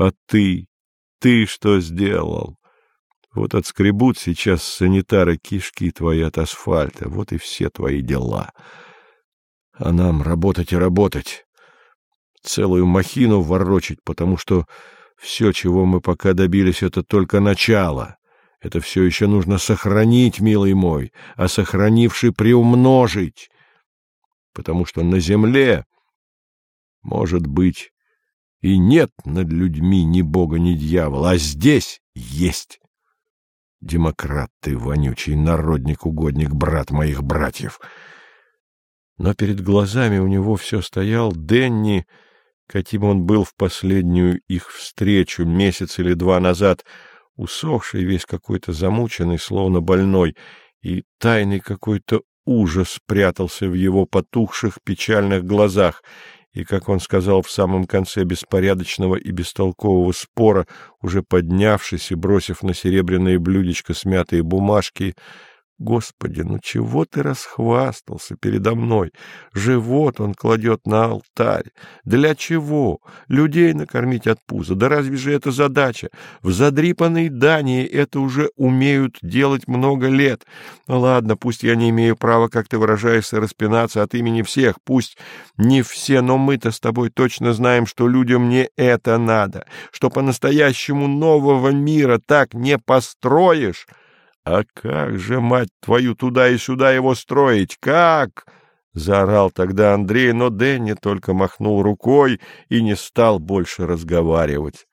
А ты? Ты что сделал? Вот отскребут сейчас санитары кишки твои от асфальта, вот и все твои дела. А нам работать и работать, целую махину ворочить, потому что все, чего мы пока добились, это только начало. Это все еще нужно сохранить, милый мой, а сохранивший приумножить. Потому что на земле, может быть, и нет над людьми ни бога, ни дьявола, а здесь есть. Демократ ты, вонючий народник-угодник, брат моих братьев. Но перед глазами у него все стоял Денни, каким он был в последнюю их встречу месяц или два назад, усохший, весь какой-то замученный, словно больной, и тайный какой-то ужас прятался в его потухших печальных глазах, и, как он сказал в самом конце беспорядочного и бестолкового спора, уже поднявшись и бросив на серебряное блюдечко смятые бумажки, Господи, ну чего ты расхвастался передо мной? Живот он кладет на алтарь. Для чего? Людей накормить от пуза. Да разве же это задача? В задрипанной Дании это уже умеют делать много лет. Ну ладно, пусть я не имею права, как ты выражаешься, распинаться от имени всех. Пусть не все, но мы-то с тобой точно знаем, что людям не это надо. Что по-настоящему нового мира так не построишь. А как же, мать твою, туда и сюда его строить? Как? — заорал тогда Андрей, но Дэнни только махнул рукой и не стал больше разговаривать.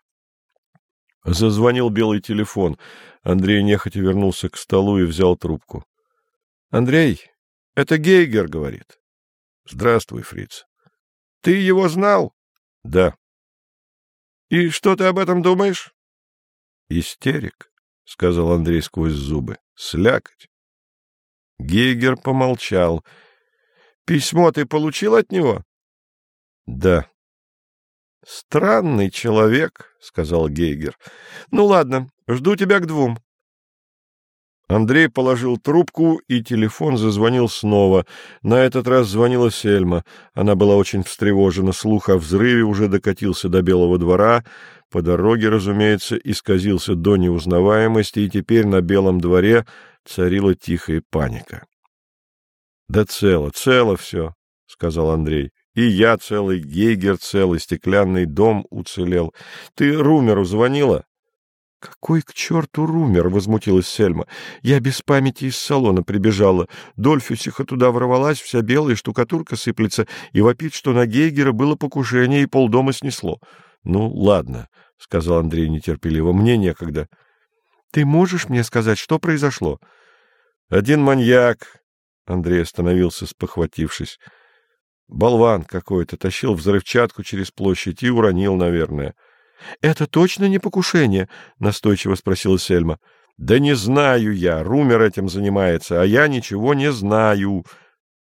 Зазвонил белый телефон. Андрей нехотя вернулся к столу и взял трубку. — Андрей, это Гейгер, — говорит. — Здравствуй, фриц. — Ты его знал? — Да. — И что ты об этом думаешь? — Истерик. — сказал Андрей сквозь зубы. — Слякоть. Гейгер помолчал. — Письмо ты получил от него? — Да. — Странный человек, — сказал Гейгер. — Ну ладно, жду тебя к двум. Андрей положил трубку, и телефон зазвонил снова. На этот раз звонила Сельма. Она была очень встревожена. Слух о взрыве уже докатился до Белого двора. По дороге, разумеется, исказился до неузнаваемости, и теперь на Белом дворе царила тихая паника. — Да цело, цело все, — сказал Андрей. — И я целый, Гейгер целый, стеклянный дом уцелел. Ты Румеру звонила? — Какой к черту Румер? — возмутилась Сельма. — Я без памяти из салона прибежала. Дольфюсиха туда ворвалась, вся белая штукатурка сыплется, и вопит, что на Гейгера было покушение, и полдома снесло. — Ну, ладно, — сказал Андрей нетерпеливо, — мне некогда. — Ты можешь мне сказать, что произошло? — Один маньяк, — Андрей остановился, спохватившись. Болван какой-то тащил взрывчатку через площадь и уронил, наверное. —— Это точно не покушение? — настойчиво спросила Сельма. — Да не знаю я. Румер этим занимается, а я ничего не знаю.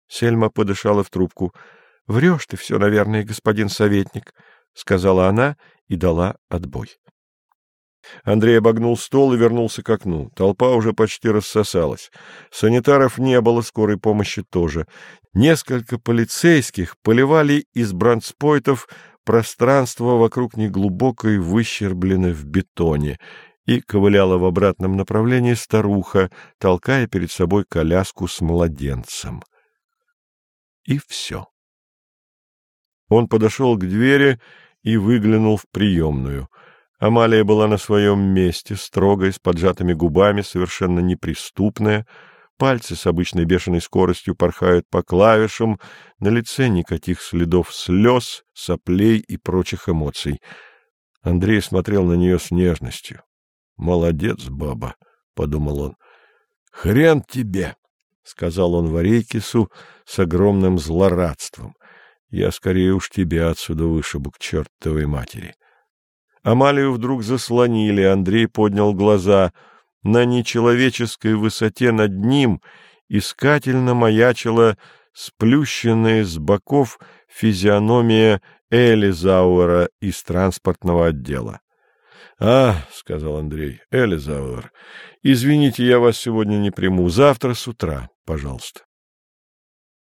Сельма подышала в трубку. — Врешь ты все, наверное, господин советник, — сказала она и дала отбой. Андрей обогнул стол и вернулся к окну. Толпа уже почти рассосалась. Санитаров не было, скорой помощи тоже. Несколько полицейских поливали из бронспойтов пространство вокруг неглубокой выщерблены в бетоне, и ковыляла в обратном направлении старуха, толкая перед собой коляску с младенцем. И все. Он подошел к двери и выглянул в приемную. Амалия была на своем месте, строгая, с поджатыми губами, совершенно неприступная, Пальцы с обычной бешеной скоростью порхают по клавишам, на лице никаких следов слез, соплей и прочих эмоций. Андрей смотрел на нее с нежностью. «Молодец, баба», — подумал он. «Хрен тебе», — сказал он Варейкису с огромным злорадством. «Я скорее уж тебя отсюда вышибу к чертовой матери». Амалию вдруг заслонили, Андрей поднял глаза — на нечеловеческой высоте над ним искательно маячила сплющенная с боков физиономия Элизауэра из транспортного отдела. — А, — сказал Андрей, — Элизауэр, извините, я вас сегодня не приму. Завтра с утра, пожалуйста.